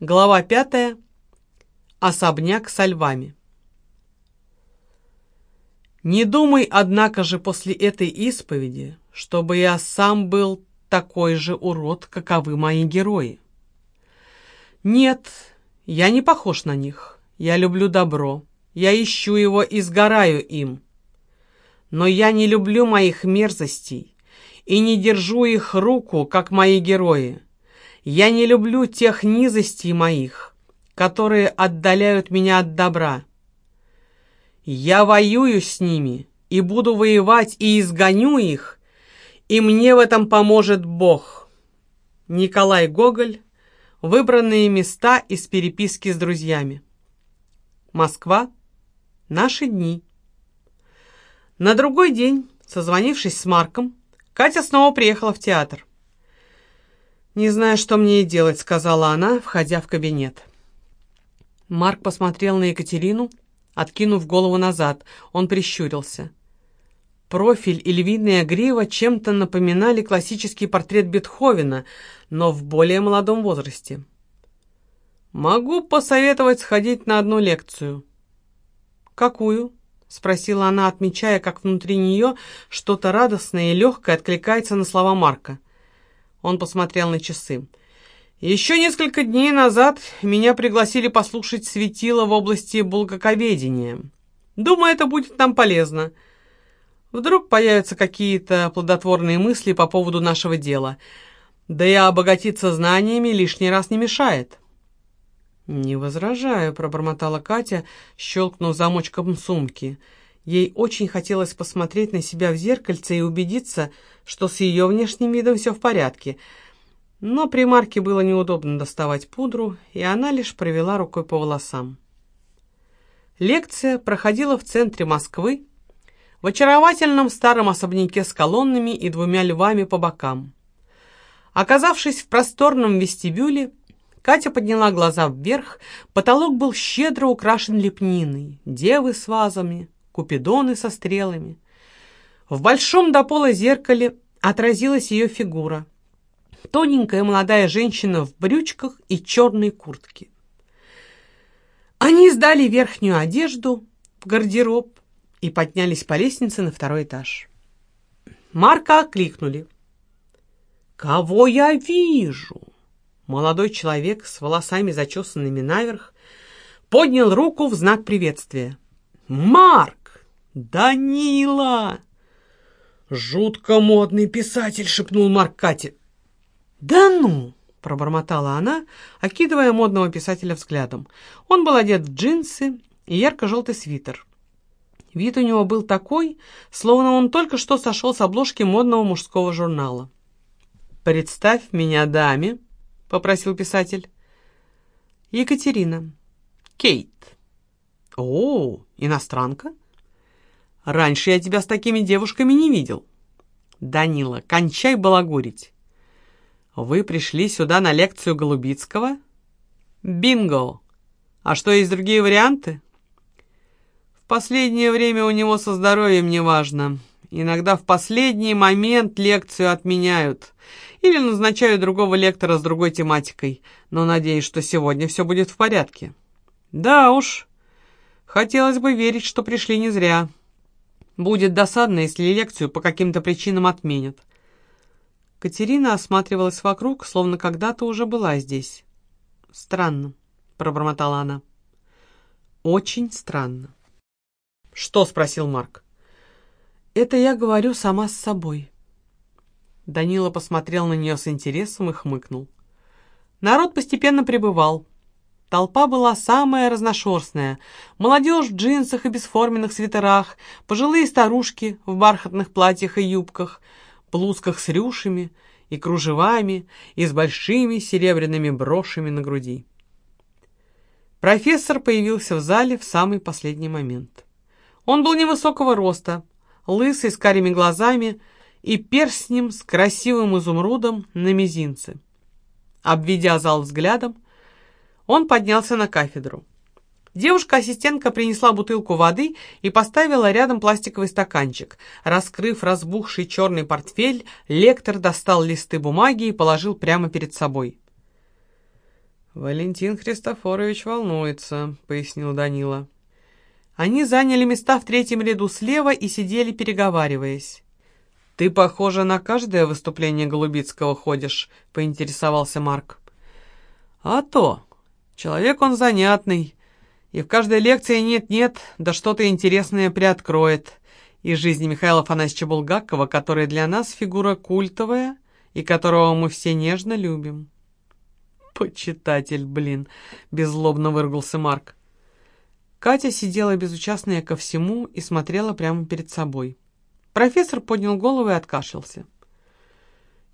Глава пятая. Особняк со львами. Не думай, однако же, после этой исповеди, чтобы я сам был такой же урод, каковы мои герои. Нет, я не похож на них. Я люблю добро. Я ищу его и сгораю им. Но я не люблю моих мерзостей и не держу их руку, как мои герои. Я не люблю тех низостей моих, которые отдаляют меня от добра. Я воюю с ними и буду воевать и изгоню их, и мне в этом поможет Бог. Николай Гоголь. Выбранные места из переписки с друзьями. Москва. Наши дни. На другой день, созвонившись с Марком, Катя снова приехала в театр. «Не знаю, что мне и делать», — сказала она, входя в кабинет. Марк посмотрел на Екатерину, откинув голову назад. Он прищурился. Профиль и львиная грива чем-то напоминали классический портрет Бетховена, но в более молодом возрасте. «Могу посоветовать сходить на одну лекцию». «Какую?» — спросила она, отмечая, как внутри нее что-то радостное и легкое откликается на слова Марка. Он посмотрел на часы. Еще несколько дней назад меня пригласили послушать светило в области булгаковедения. Думаю, это будет нам полезно. Вдруг появятся какие-то плодотворные мысли по поводу нашего дела. Да и обогатиться знаниями лишний раз не мешает. «Не возражаю», — пробормотала Катя, щелкнув замочком сумки. Ей очень хотелось посмотреть на себя в зеркальце и убедиться, что с ее внешним видом все в порядке. Но при Марке было неудобно доставать пудру, и она лишь провела рукой по волосам. Лекция проходила в центре Москвы, в очаровательном старом особняке с колоннами и двумя львами по бокам. Оказавшись в просторном вестибюле, Катя подняла глаза вверх, потолок был щедро украшен лепниной, девы с вазами, купидоны со стрелами. В большом до пола зеркале отразилась ее фигура. Тоненькая молодая женщина в брючках и черной куртке. Они сдали верхнюю одежду в гардероб и поднялись по лестнице на второй этаж. Марка окликнули. «Кого я вижу?» Молодой человек с волосами зачесанными наверх поднял руку в знак приветствия. «Марк!» «Данила!» «Жутко модный писатель!» — шепнул Марк Кате. «Да ну!» — пробормотала она, окидывая модного писателя взглядом. Он был одет в джинсы и ярко-желтый свитер. Вид у него был такой, словно он только что сошел с обложки модного мужского журнала. «Представь меня даме», — попросил писатель. «Екатерина». «Кейт». «О, иностранка?» Раньше я тебя с такими девушками не видел. Данила, кончай балагурить. Вы пришли сюда на лекцию Голубицкого? Бинго! А что, есть другие варианты? В последнее время у него со здоровьем неважно. Иногда в последний момент лекцию отменяют или назначают другого лектора с другой тематикой, но надеюсь, что сегодня все будет в порядке. Да уж, хотелось бы верить, что пришли не зря. Будет досадно, если лекцию по каким-то причинам отменят. Катерина осматривалась вокруг, словно когда-то уже была здесь. «Странно», — пробормотала она. «Очень странно». «Что?» — спросил Марк. «Это я говорю сама с собой». Данила посмотрел на нее с интересом и хмыкнул. Народ постепенно прибывал. Толпа была самая разношерстная. Молодежь в джинсах и бесформенных свитерах, пожилые старушки в бархатных платьях и юбках, блузках с рюшами и кружевами и с большими серебряными брошами на груди. Профессор появился в зале в самый последний момент. Он был невысокого роста, лысый, с карими глазами и перстнем с красивым изумрудом на мизинце. Обведя зал взглядом, он поднялся на кафедру. Девушка-ассистентка принесла бутылку воды и поставила рядом пластиковый стаканчик. Раскрыв разбухший черный портфель, лектор достал листы бумаги и положил прямо перед собой. «Валентин Христофорович волнуется», — пояснил Данила. Они заняли места в третьем ряду слева и сидели, переговариваясь. «Ты, похоже, на каждое выступление Голубицкого ходишь», — поинтересовался Марк. «А то! Человек он занятный, и в каждой лекции нет-нет, да что-то интересное приоткроет. Из жизни Михаила Афанасьевича Булгакова, который для нас фигура культовая и которого мы все нежно любим». «Почитатель, блин!» — беззлобно выругался Марк. Катя сидела безучастная ко всему и смотрела прямо перед собой. Профессор поднял голову и откашлялся.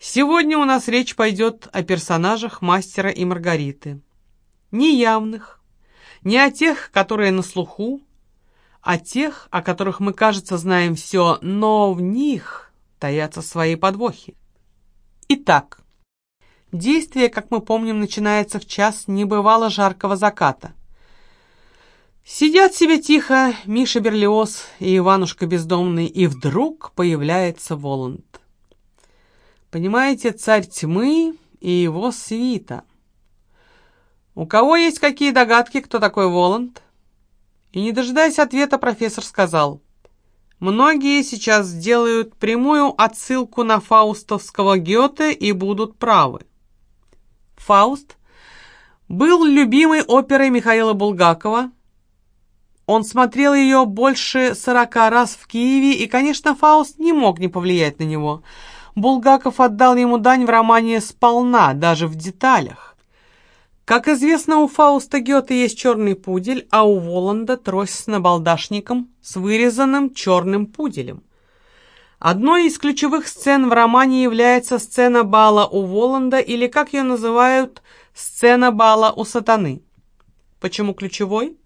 «Сегодня у нас речь пойдет о персонажах мастера и Маргариты. Не явных, не о тех, которые на слуху, а тех, о которых мы, кажется, знаем все, но в них таятся свои подвохи. Итак, Действие, как мы помним, начинается в час небывало жаркого заката. Сидят себе тихо Миша Берлиоз и Иванушка Бездомный, и вдруг появляется Воланд. Понимаете, царь тьмы и его свита. У кого есть какие догадки, кто такой Воланд? И не дожидаясь ответа, профессор сказал, «Многие сейчас сделают прямую отсылку на фаустовского Гёте и будут правы. «Фауст» был любимой оперой Михаила Булгакова. Он смотрел ее больше сорока раз в Киеве, и, конечно, Фауст не мог не повлиять на него. Булгаков отдал ему дань в романе сполна, даже в деталях. Как известно, у Фауста Гёте есть черный пудель, а у Воланда трость с набалдашником с вырезанным черным пуделем. Одной из ключевых сцен в романе является сцена бала у Воланда, или, как ее называют, сцена бала у сатаны. Почему ключевой?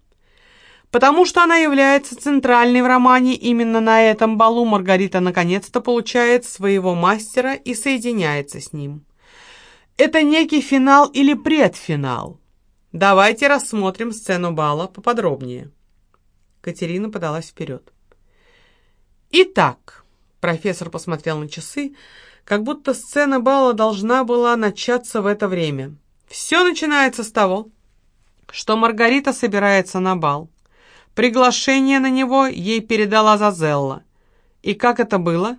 Потому что она является центральной в романе. Именно на этом балу Маргарита наконец-то получает своего мастера и соединяется с ним. Это некий финал или предфинал. Давайте рассмотрим сцену бала поподробнее. Катерина подалась вперед. Итак... Профессор посмотрел на часы, как будто сцена бала должна была начаться в это время. Все начинается с того, что Маргарита собирается на бал. Приглашение на него ей передала Зазелла. И как это было?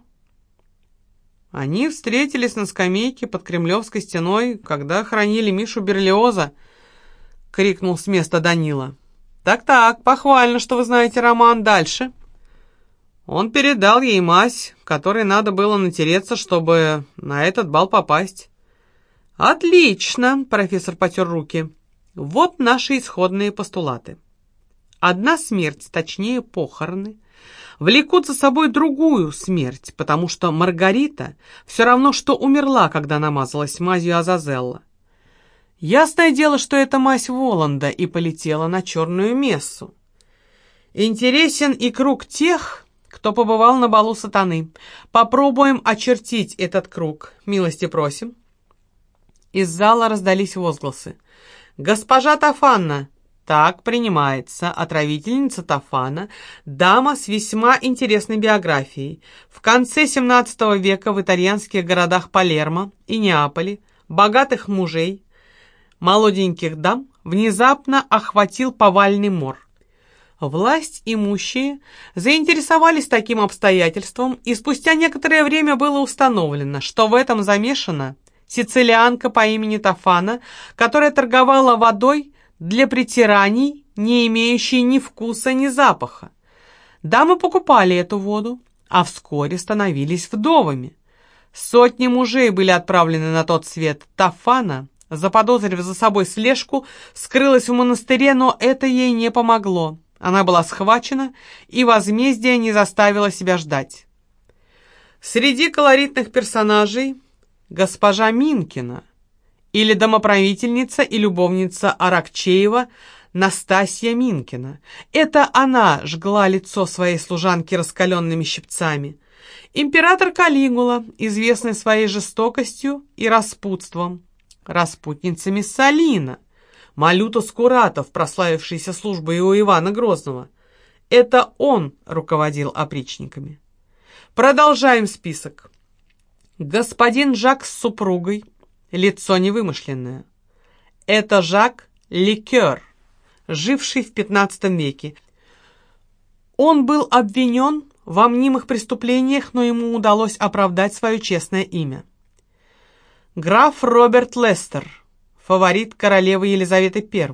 Они встретились на скамейке под Кремлевской стеной, когда хранили Мишу Берлиоза, — крикнул с места Данила. «Так-так, похвально, что вы знаете роман. Дальше». Он передал ей мазь, которой надо было натереться, чтобы на этот бал попасть. «Отлично!» — профессор потер руки. «Вот наши исходные постулаты. Одна смерть, точнее похороны, влекут за собой другую смерть, потому что Маргарита все равно, что умерла, когда намазалась мазью Азазелла. Ясное дело, что это мазь Воланда и полетела на черную мессу. Интересен и круг тех, кто побывал на балу сатаны. Попробуем очертить этот круг. Милости просим». Из зала раздались возгласы. «Госпожа Тафанна!» Так принимается отравительница Тафана, дама с весьма интересной биографией. В конце XVII века в итальянских городах Палермо и Неаполе богатых мужей, молоденьких дам внезапно охватил повальный мор. Власть имущие заинтересовались таким обстоятельством, и спустя некоторое время было установлено, что в этом замешана сицилианка по имени Тафана, которая торговала водой для притираний, не имеющей ни вкуса, ни запаха. Дамы покупали эту воду, а вскоре становились вдовами. Сотни мужей были отправлены на тот свет. Тафана, заподозрив за собой слежку, скрылась в монастыре, но это ей не помогло. Она была схвачена, и возмездие не заставило себя ждать. Среди колоритных персонажей госпожа Минкина или домоправительница и любовница Аракчеева Настасья Минкина. Это она жгла лицо своей служанки раскаленными щипцами. Император Калигула, известный своей жестокостью и распутством. Распутница Миссалина – Малюта Скуратов, прославившийся службой у Ивана Грозного. Это он руководил опричниками. Продолжаем список. Господин Жак с супругой, лицо невымышленное. Это Жак Ликер, живший в XV веке. Он был обвинен во мнимых преступлениях, но ему удалось оправдать свое честное имя. Граф Роберт Лестер, фаворит королевы Елизаветы I.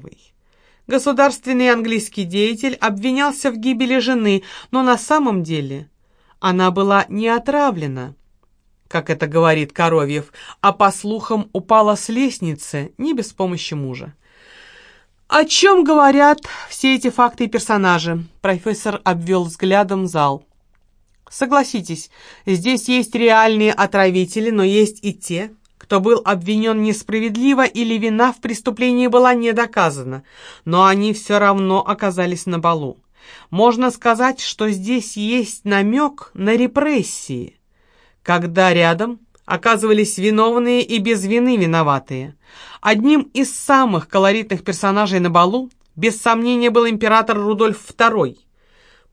Государственный английский деятель обвинялся в гибели жены, но на самом деле она была не отравлена, как это говорит Коровьев, а по слухам упала с лестницы не без помощи мужа. О чем говорят все эти факты и персонажи? Профессор обвел взглядом зал. Согласитесь, здесь есть реальные отравители, но есть и те, кто был обвинен несправедливо или вина в преступлении была не доказана, но они все равно оказались на балу. Можно сказать, что здесь есть намек на репрессии, когда рядом оказывались виновные и без вины виноватые. Одним из самых колоритных персонажей на балу, без сомнения, был император Рудольф II,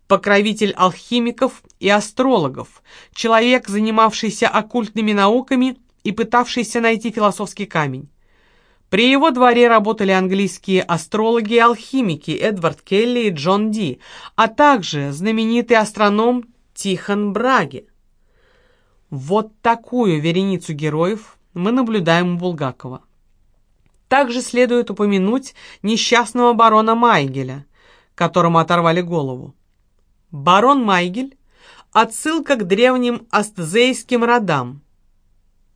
покровитель алхимиков и астрологов, человек, занимавшийся оккультными науками и пытавшийся найти философский камень. При его дворе работали английские астрологи и алхимики Эдвард Келли и Джон Ди, а также знаменитый астроном Тихон Браге. Вот такую вереницу героев мы наблюдаем у Булгакова. Также следует упомянуть несчастного барона Майгеля, которому оторвали голову. Барон Майгель – отсылка к древним астзейским родам –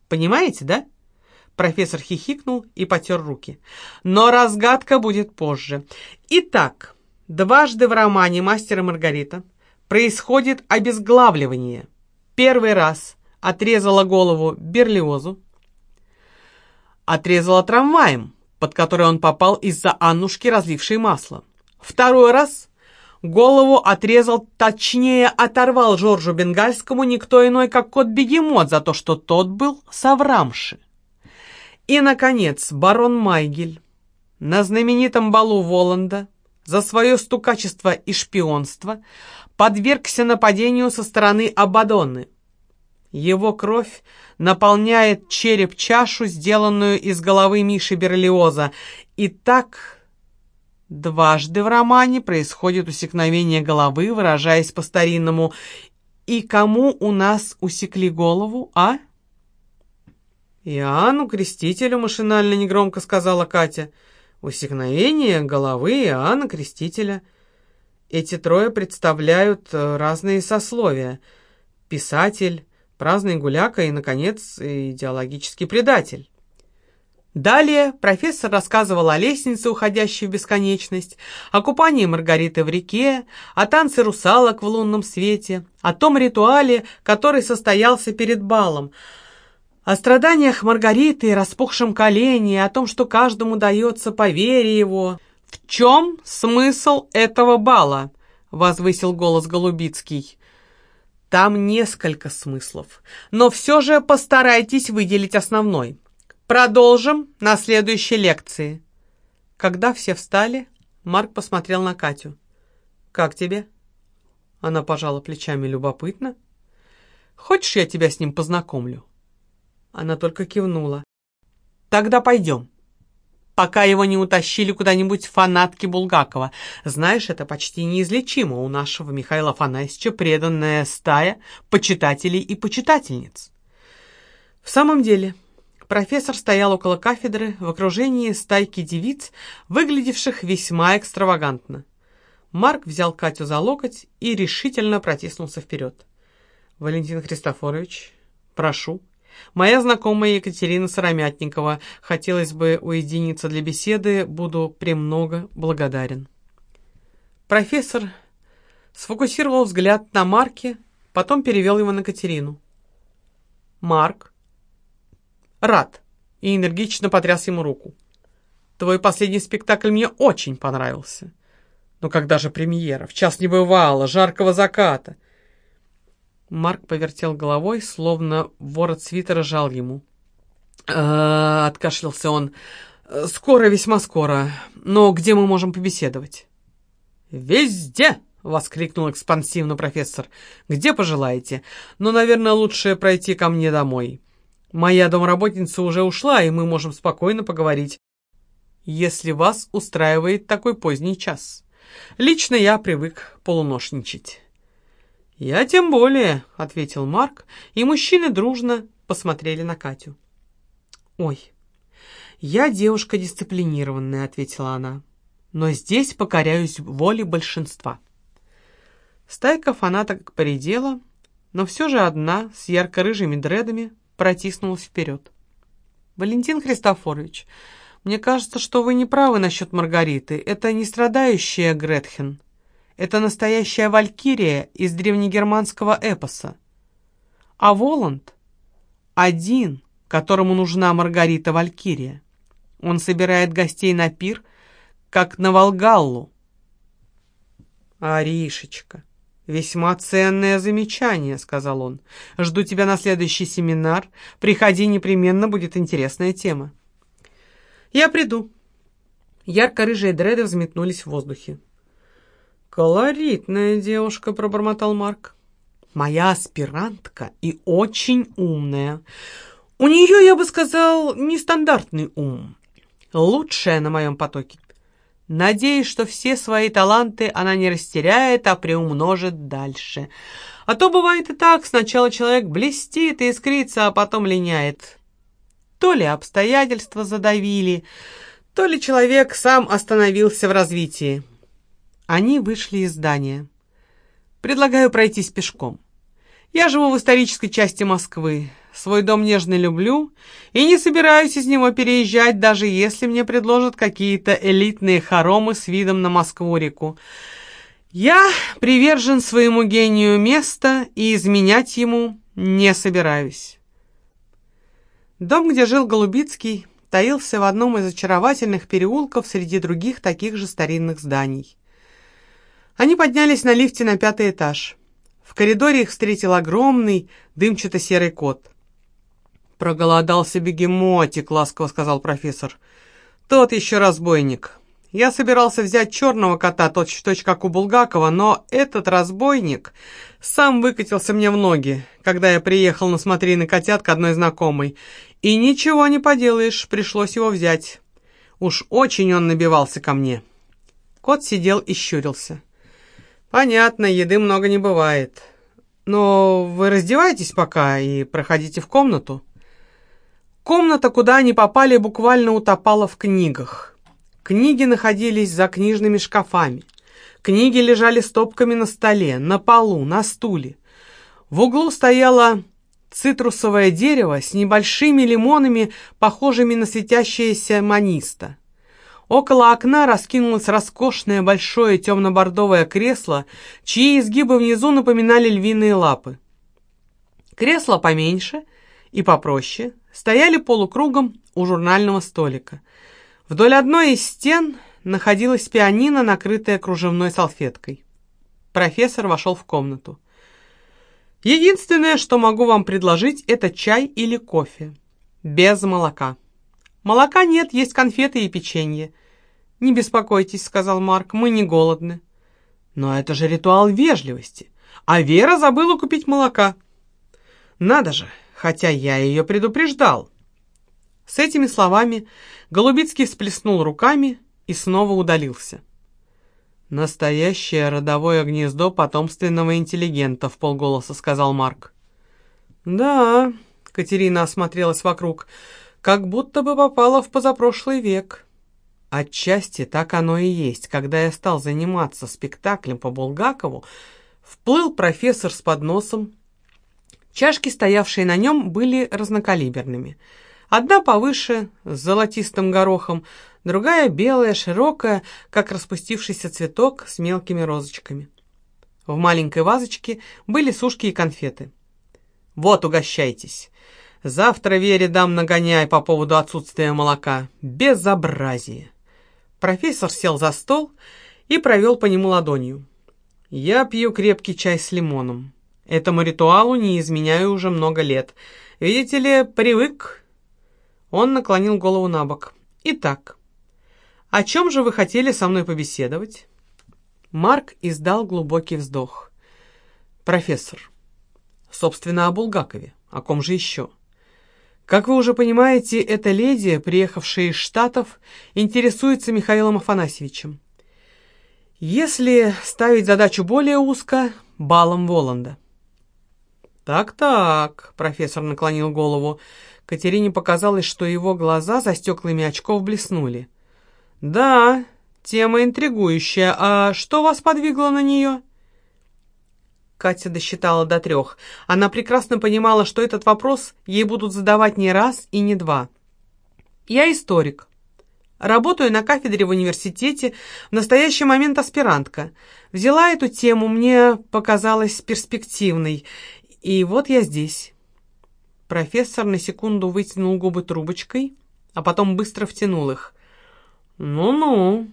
Понимаете, да?» Профессор хихикнул и потер руки. «Но разгадка будет позже. Итак, дважды в романе «Мастер и Маргарита» происходит обезглавливание. Первый раз отрезала голову Берлиозу, отрезала трамваем, под который он попал из-за Аннушки, разлившей масло. Второй раз Голову отрезал, точнее оторвал Жоржу Бенгальскому никто иной, как кот-бегемот, за то, что тот был соврамши. И, наконец, барон Майгель на знаменитом балу Воланда за свое стукачество и шпионство подвергся нападению со стороны Абадонны. Его кровь наполняет череп-чашу, сделанную из головы Миши Берлиоза, и так Дважды в романе происходит усекновение головы, выражаясь по-старинному. И кому у нас усекли голову, а? Иоанну Крестителю машинально негромко сказала Катя. Усекновение головы Иоанна Крестителя. Эти трое представляют э, разные сословия. Писатель, праздный гуляка и, наконец, идеологический предатель. Далее профессор рассказывал о лестнице, уходящей в бесконечность, о купании Маргариты в реке, о танце русалок в лунном свете, о том ритуале, который состоялся перед балом, о страданиях Маргариты и распухшем колене, о том, что каждому дается по вере его. «В чем смысл этого бала?» — возвысил голос Голубицкий. «Там несколько смыслов, но все же постарайтесь выделить основной». Продолжим на следующей лекции. Когда все встали, Марк посмотрел на Катю. «Как тебе?» Она пожала плечами любопытно. «Хочешь, я тебя с ним познакомлю?» Она только кивнула. «Тогда пойдем. Пока его не утащили куда-нибудь фанатки Булгакова. Знаешь, это почти неизлечимо. У нашего Михаила Афанасьевича преданная стая почитателей и почитательниц». В самом деле... Профессор стоял около кафедры в окружении стайки девиц, выглядевших весьма экстравагантно. Марк взял Катю за локоть и решительно протиснулся вперед. «Валентин Христофорович, прошу. Моя знакомая Екатерина Сыромятникова. Хотелось бы уединиться для беседы. Буду премного благодарен». Профессор сфокусировал взгляд на Марке, потом перевел его на Катерину. «Марк, рад и энергично потряс ему руку. Твой последний спектакль мне очень понравился. Но когда же премьера? В час не бывало, жаркого заката. Марк повертел головой, словно ворот свитера жал ему. «Э, откашлялся он. «Скоро, весьма скоро. Но где мы можем побеседовать?» «Везде!» — воскликнул экспансивно профессор. «Где пожелаете. Но, наверное, лучше пройти ко мне домой. Моя домработница уже ушла, и мы можем спокойно поговорить. если вас устраивает такой поздний час. Лично я привык полуношничать». «Я тем более», — ответил Марк, и мужчины дружно посмотрели на Катю. «Ой, я девушка дисциплинированная», — ответила она, «но здесь покоряюсь воле большинства». Стайка фанаток поредела, но все же одна с ярко-рыжими дредами протиснулась вперед. «Валентин Христофорович, мне кажется, что вы не правы насчет Маргариты. Это не страдающая Гретхен. Это настоящая валькирия из древнегерманского эпоса. А Воланд один, которому нужна Маргарита Валькирия. Он собирает гостей на пир, как на Волгаллу. «Аришечка, весьма ценное замечание», — сказал он. «Жду тебя на следующий семинар. Приходи непременно, будет интересная тема». «Я приду». Ярко-рыжие дреды взметнулись в воздухе. «Колоритная девушка», — пробормотал Марк. «Моя аспирантка и очень умная. У нее, я бы сказал, нестандартный ум. Лучшая на моем потоке. Надеюсь, что все свои таланты она не растеряет, а приумножит дальше. А то бывает и так, сначала человек блестит и искрится, а потом линяет. То ли обстоятельства задавили, то ли человек сам остановился в развитии. Они вышли из здания. «Предлагаю пройтись пешком. Я живу в исторической части Москвы. Свой дом нежно люблю и не собираюсь из него переезжать, даже если мне предложат какие-то элитные хоромы с видом на Москву-реку. Я привержен своему гению места и изменять ему не собираюсь». Дом, где жил Голубицкий, таился в одном из очаровательных переулков среди других таких же старинных зданий. Они поднялись на лифте на пятый этаж. В коридоре их встретил огромный дымчато-серый кот. «Проголодался бегемотик», — ласково сказал профессор. «Тот еще разбойник. Я собирался взять черного кота, точь-в-точь, как у Булгакова, но этот разбойник сам выкатился мне в ноги, когда я приехал на смотрины котят к одной знакомой. И ничего не поделаешь, пришлось его взять. Уж очень он набивался ко мне». Кот сидел и щурился. «Понятно, еды много не бывает. Но вы раздевайтесь пока и проходите в комнату». Комната, куда они попали, буквально утопала в книгах. Книги находились за книжными шкафами. Книги лежали стопками на столе, на полу, на стуле. В углу стояло цитрусовое дерево с небольшими лимонами, похожими на светящееся маниста. Около окна раскинулось роскошное большое темно-бордовое кресло, чьи изгибы внизу напоминали львиные лапы. Кресла поменьше и попроще стояли полукругом у журнального столика. Вдоль одной из стен находилась пианино, накрытая кружевной салфеткой. Профессор вошел в комнату. «Единственное, что могу вам предложить, это чай или кофе. Без молока». «Молока нет, есть конфеты и печенье». «Не беспокойтесь», — сказал Марк, — «мы не голодны». «Но это же ритуал вежливости, а Вера забыла купить молока». «Надо же, хотя я ее предупреждал». С этими словами Голубицкий всплеснул руками и снова удалился. «Настоящее родовое гнездо потомственного интеллигента», — в полголоса сказал Марк. «Да», — Катерина осмотрелась вокруг, — как будто бы попала в позапрошлый век. Отчасти так оно и есть. Когда я стал заниматься спектаклем по Булгакову, вплыл профессор с подносом. Чашки, стоявшие на нем, были разнокалиберными. Одна повыше, с золотистым горохом, другая белая, широкая, как распустившийся цветок с мелкими розочками. В маленькой вазочке были сушки и конфеты. «Вот, угощайтесь!» Завтра Вере дам нагоняй по поводу отсутствия молока. Безобразие. Профессор сел за стол и провел по нему ладонью. Я пью крепкий чай с лимоном. Этому ритуалу не изменяю уже много лет. Видите ли, привык. Он наклонил голову на бок. Итак, о чем же вы хотели со мной побеседовать? Марк издал глубокий вздох. Профессор, собственно, о Булгакове. О ком же еще? Как вы уже понимаете, эта леди, приехавшая из Штатов, интересуется Михаилом Афанасьевичем. Если ставить задачу более узко, балом Воланда. «Так-так», — профессор наклонил голову. Катерине показалось, что его глаза за стеклами очков блеснули. «Да, тема интригующая. А что вас подвигло на нее?» Катя досчитала до трех. Она прекрасно понимала, что этот вопрос ей будут задавать не раз и не два. «Я историк. Работаю на кафедре в университете, в настоящий момент аспирантка. Взяла эту тему, мне показалась перспективной, и вот я здесь». Профессор на секунду вытянул губы трубочкой, а потом быстро втянул их. «Ну-ну,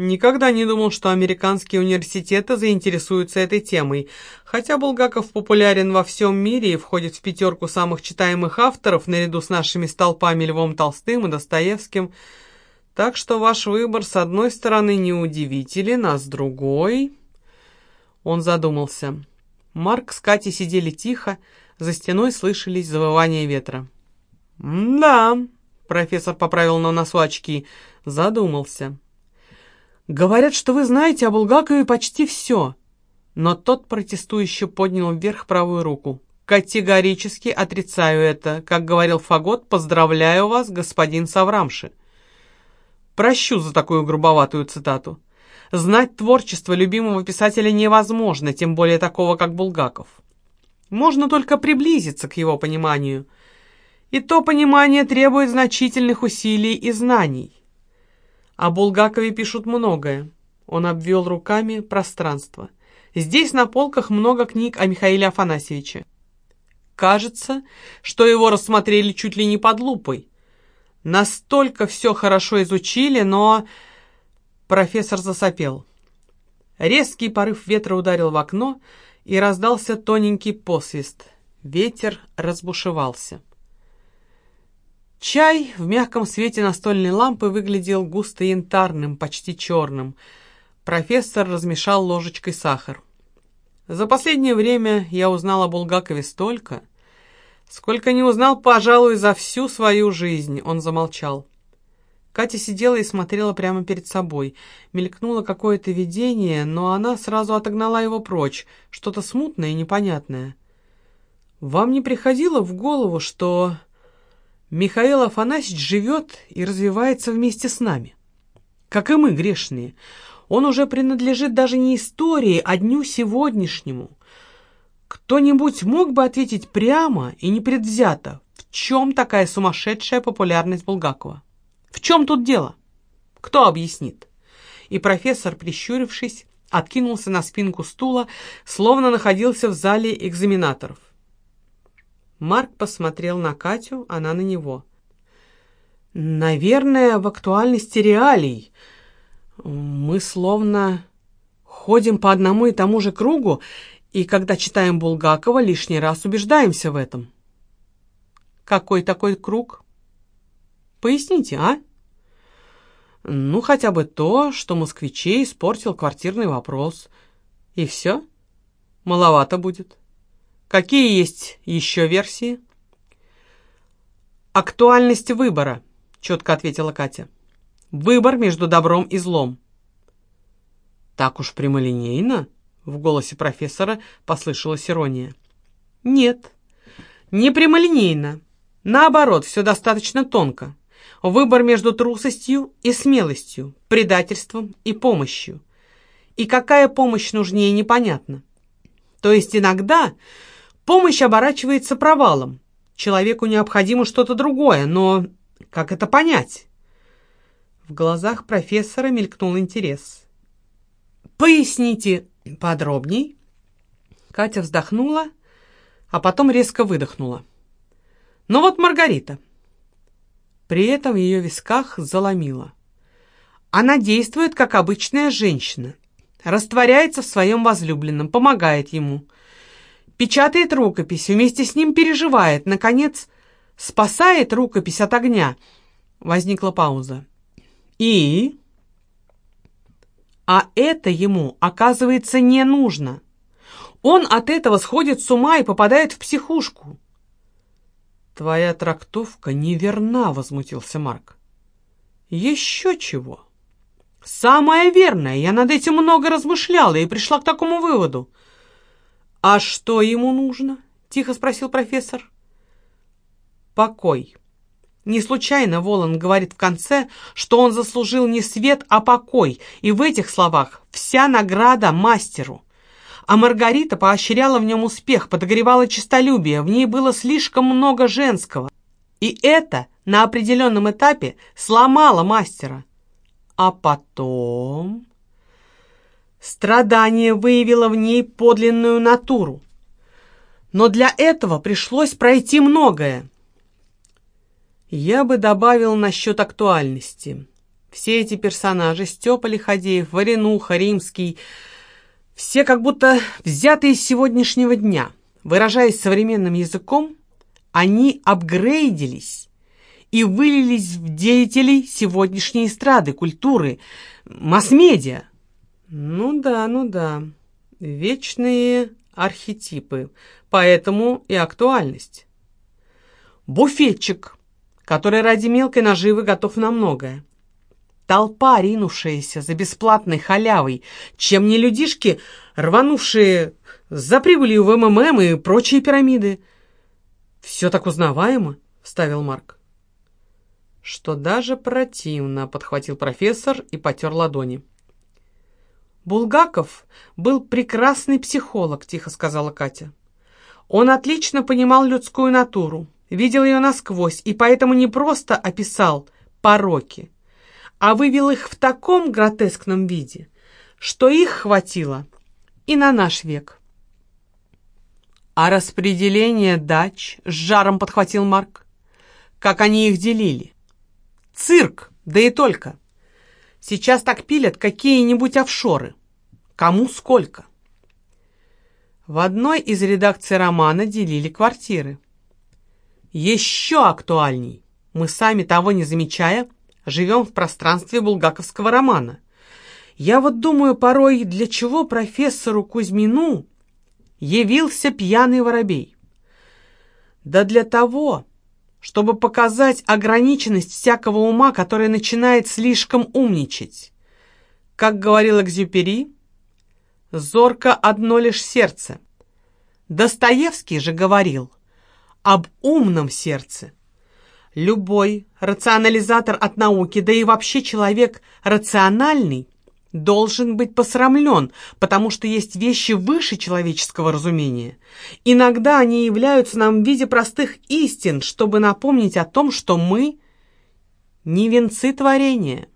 Никогда не думал, что американские университеты заинтересуются этой темой, хотя Булгаков популярен во всем мире и входит в пятерку самых читаемых авторов наряду с нашими столпами Львом Толстым и Достоевским. Так что ваш выбор с одной стороны неудивителен, а с другой... Он задумался. Марк с Катей сидели тихо, за стеной слышались завывания ветра. «Да», — профессор поправил на носу очки, задумался. Говорят, что вы знаете о Булгакове почти все. Но тот протестующе поднял вверх правую руку. Категорически отрицаю это. Как говорил Фагот, поздравляю вас, господин Саврамши. Прощу за такую грубоватую цитату. Знать творчество любимого писателя невозможно, тем более такого, как Булгаков. Можно только приблизиться к его пониманию. И то понимание требует значительных усилий и знаний. О Булгакове пишут многое. Он обвел руками пространство. Здесь на полках много книг о Михаиле Афанасьевиче. Кажется, что его рассмотрели чуть ли не под лупой. Настолько все хорошо изучили, но... Профессор засопел. Резкий порыв ветра ударил в окно, и раздался тоненький посвист. Ветер разбушевался. Чай в мягком свете настольной лампы выглядел густо янтарным, почти черным. Профессор размешал ложечкой сахар. За последнее время я узнал о Булгакове столько, сколько не узнал, пожалуй, за всю свою жизнь. Он замолчал. Катя сидела и смотрела прямо перед собой. Мелькнуло какое-то видение, но она сразу отогнала его прочь, что-то смутное и непонятное. «Вам не приходило в голову, что Михаил Афанасьевич живет и развивается вместе с нами. Как и мы, грешные. Он уже принадлежит даже не истории, а дню сегодняшнему. Кто-нибудь мог бы ответить прямо и непредвзято, в чем такая сумасшедшая популярность Булгакова? В чем тут дело? Кто объяснит? И профессор, прищурившись, откинулся на спинку стула, словно находился в зале экзаменаторов. Марк посмотрел на Катю, она на него. «Наверное, в актуальности реалий. Мы словно ходим по одному и тому же кругу, и когда читаем Булгакова, лишний раз убеждаемся в этом». «Какой такой круг?» «Поясните, а?» «Ну, хотя бы то, что москвичей испортил квартирный вопрос. И все? Маловато будет». Какие есть еще версии? «Актуальность выбора», — четко ответила Катя. «Выбор между добром и злом». «Так уж прямолинейно?» — в голосе профессора послышалась ирония. «Нет, не прямолинейно. Наоборот, все достаточно тонко. Выбор между трусостью и смелостью, предательством и помощью. И какая помощь нужнее, непонятно. То есть иногда Помощь оборачивается провалом. Человеку необходимо что-то другое, но как это понять? В глазах профессора мелькнул интерес. «Поясните подробней». Катя вздохнула, а потом резко выдохнула. «Ну вот Маргарита». При этом в ее висках заломила. Она действует, как обычная женщина, растворяется в своем возлюбленном, помогает ему – печатает рукопись, вместе с ним переживает, наконец, спасает рукопись от огня. Возникла пауза. И... А это ему, оказывается, не нужно. Он от этого сходит с ума и попадает в психушку. «Твоя трактовка неверна», — возмутился Марк. «Еще чего?» «Самое верное. Я над этим много размышляла и пришла к такому выводу». «А что ему нужно?» — тихо спросил профессор. «Покой». Не случайно Волан говорит в конце, что он заслужил не свет, а покой, и в этих словах вся награда мастеру. А Маргарита поощряла в нем успех, подогревала честолюбие, в ней было слишком много женского. И это на определенном этапе сломало мастера. А потом... Страдание выявило в ней подлинную натуру. Но для этого пришлось пройти многое. Я бы добавил насчет актуальности. Все эти персонажи, Степа Лиходеев, Варенуха, Римский, все как будто взяты из сегодняшнего дня. Выражаясь современным языком, они апгрейдились и вылились в деятелей сегодняшней эстрады, культуры, масс-медиа. Ну да, ну да, вечные архетипы, поэтому и актуальность. Буфетчик, который ради мелкой наживы готов на многое. Толпа, ринувшаяся за бесплатной халявой, чем не людишки, рванувшие за прибылью в МММ и прочие пирамиды. «Все так узнаваемо», — вставил Марк. «Что даже противно», — подхватил профессор и потер ладони. «Булгаков был прекрасный психолог», — тихо сказала Катя. «Он отлично понимал людскую натуру, видел ее насквозь и поэтому не просто описал пороки, а вывел их в таком гротескном виде, что их хватило и на наш век». «А распределение дач?» — с жаром подхватил Марк. «Как они их делили?» «Цирк, да и только!» Сейчас так пилят какие-нибудь офшоры. Кому сколько? В одной из редакций романа делили квартиры. Еще актуальней. Мы сами того не замечая, живем в пространстве булгаковского романа. Я вот думаю порой, для чего профессору Кузьмину явился пьяный воробей? Да для того, чтобы показать ограниченность всякого ума, который начинает слишком умничать. Как говорил Экзюпери, зорко одно лишь сердце. Достоевский же говорил об умном сердце. Любой рационализатор от науки, да и вообще человек рациональный, должен быть посрамлен, потому что есть вещи выше человеческого разумения. Иногда они являются нам в виде простых истин, чтобы напомнить о том, что мы не венцы творения.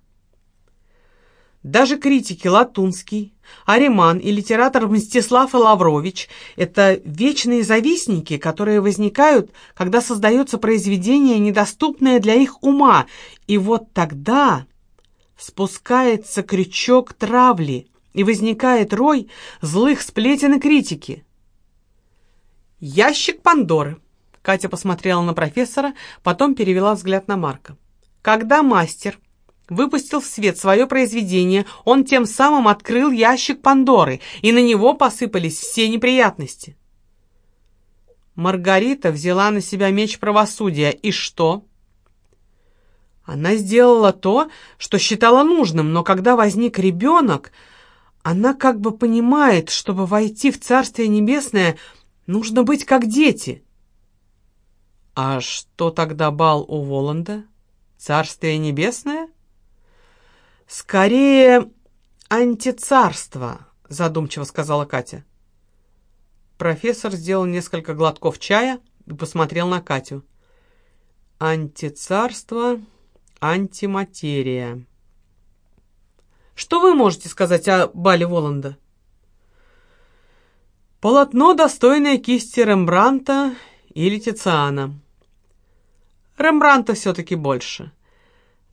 Даже критики Латунский, Ариман и литератор Мстислав Лаврович – это вечные завистники, которые возникают, когда создается произведение, недоступное для их ума, и вот тогда спускается крючок травли, и возникает рой злых сплетен и критики. «Ящик Пандоры», – Катя посмотрела на профессора, потом перевела взгляд на Марка. «Когда мастер – выпустил в свет свое произведение, он тем самым открыл ящик Пандоры, и на него посыпались все неприятности. Маргарита взяла на себя меч правосудия, и что? Она сделала то, что считала нужным, но когда возник ребенок, она как бы понимает, чтобы войти в Царствие Небесное, нужно быть как дети. А что тогда бал у Воланда? Царствие Небесное? «Скорее антицарство», — задумчиво сказала Катя. Профессор сделал несколько глотков чая и посмотрел на Катю. «Антицарство, антиматерия». «Что вы можете сказать о бале Воланда?» «Полотно, достойное кисти Рембранта или Тициана». Рембранта все-таки больше.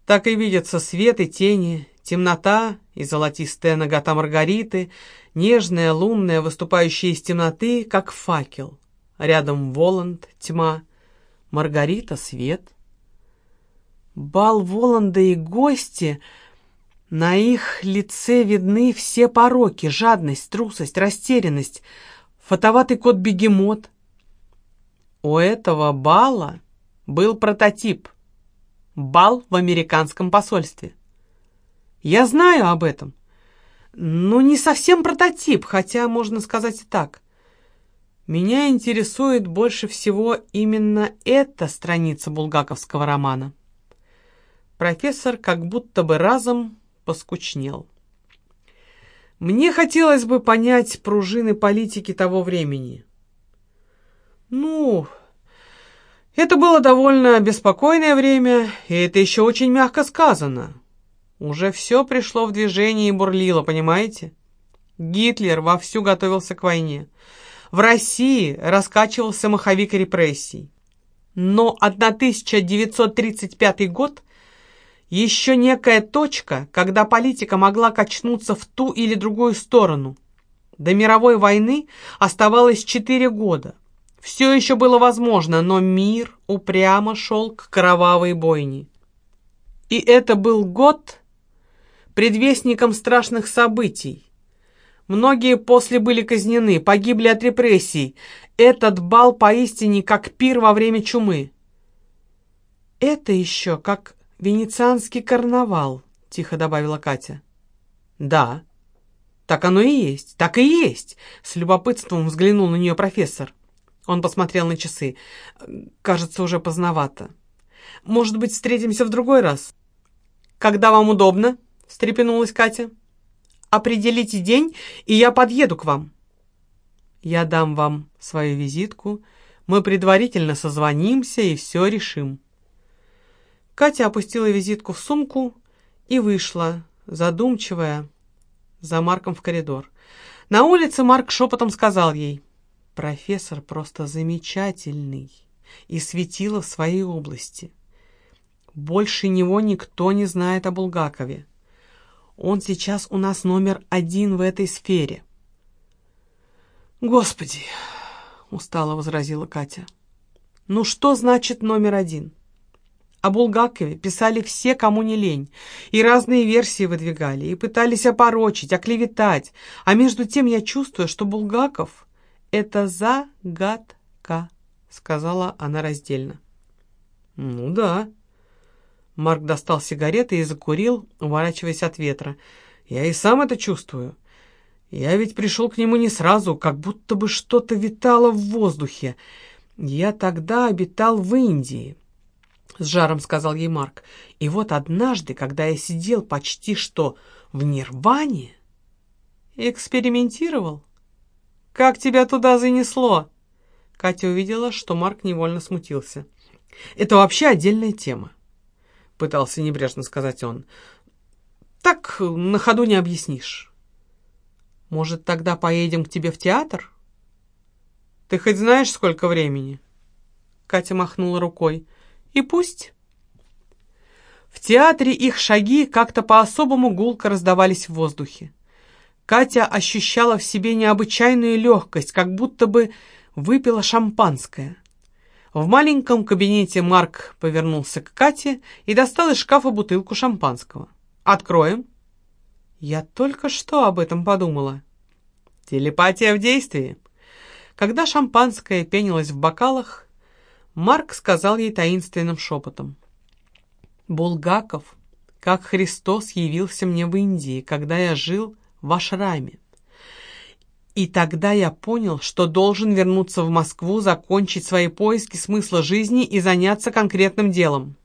Так и видятся свет и тени, темнота и золотистая нагота Маргариты, нежная, лунная, выступающая из темноты, как факел. Рядом Воланд, тьма, Маргарита — свет. Бал Воланда и гости — на их лице видны все пороки, жадность, трусость, растерянность, фотоватый кот-бегемот. У этого бала был прототип. Бал в американском посольстве. Я знаю об этом. Но не совсем прототип, хотя можно сказать и так. Меня интересует больше всего именно эта страница булгаковского романа. Профессор как будто бы разом поскучнел. Мне хотелось бы понять пружины политики того времени. Ну, это было довольно беспокойное время, и это еще очень мягко сказано. Уже все пришло в движение и бурлило, понимаете? Гитлер вовсю готовился к войне. В России раскачивался маховик репрессий. Но 1935 год еще некая точка, когда политика могла качнуться в ту или другую сторону. До мировой войны оставалось четыре года. Все еще было возможно, но мир упрямо шел к кровавой бойне. И это был год предвестником страшных событий. Многие после были казнены, погибли от репрессий. Этот бал поистине как пир во время чумы. Это еще как венецианский карнавал, тихо добавила Катя. Да, так оно и есть, так и есть, с любопытством взглянул на нее профессор. Он посмотрел на часы. Кажется, уже поздновато. Может быть, встретимся в другой раз? Когда вам удобно? встрепенулась Катя. Определите день, и я подъеду к вам. Я дам вам свою визитку, мы предварительно созвонимся и все решим. Катя опустила визитку в сумку и вышла, задумчивая, за Марком в коридор. На улице Марк шепотом сказал ей, «Профессор просто замечательный и светило в своей области. Больше него никто не знает о Булгакове. Он сейчас у нас номер один в этой сфере. «Господи!» — устало возразила Катя. «Ну что значит номер один?» О Булгакове писали все, кому не лень, и разные версии выдвигали, и пытались опорочить, оклеветать. А между тем я чувствую, что Булгаков — это загадка, — сказала она раздельно. «Ну да», Марк достал сигареты и закурил, уворачиваясь от ветра. «Я и сам это чувствую. Я ведь пришел к нему не сразу, как будто бы что-то витало в воздухе. Я тогда обитал в Индии». С жаром сказал ей Марк. «И вот однажды, когда я сидел почти что в нирване...» «Экспериментировал? Как тебя туда занесло?» Катя увидела, что Марк невольно смутился. «Это вообще отдельная тема пытался небрежно сказать он. Так на ходу не объяснишь. Может, тогда поедем к тебе в театр? Ты хоть знаешь, сколько времени? Катя махнула рукой. И пусть. В театре их шаги как-то по-особому гулко раздавались в воздухе. Катя ощущала в себе необычайную легкость, как будто бы выпила шампанское. В маленьком кабинете Марк повернулся к Кате и достал из шкафа бутылку шампанского. «Откроем?» «Я только что об этом подумала». «Телепатия в действии». Когда шампанское пенилось в бокалах, Марк сказал ей таинственным шепотом. «Булгаков, как Христос явился мне в Индии, когда я жил в Ашраме. И тогда я понял, что должен вернуться в Москву, закончить свои поиски смысла жизни и заняться конкретным делом.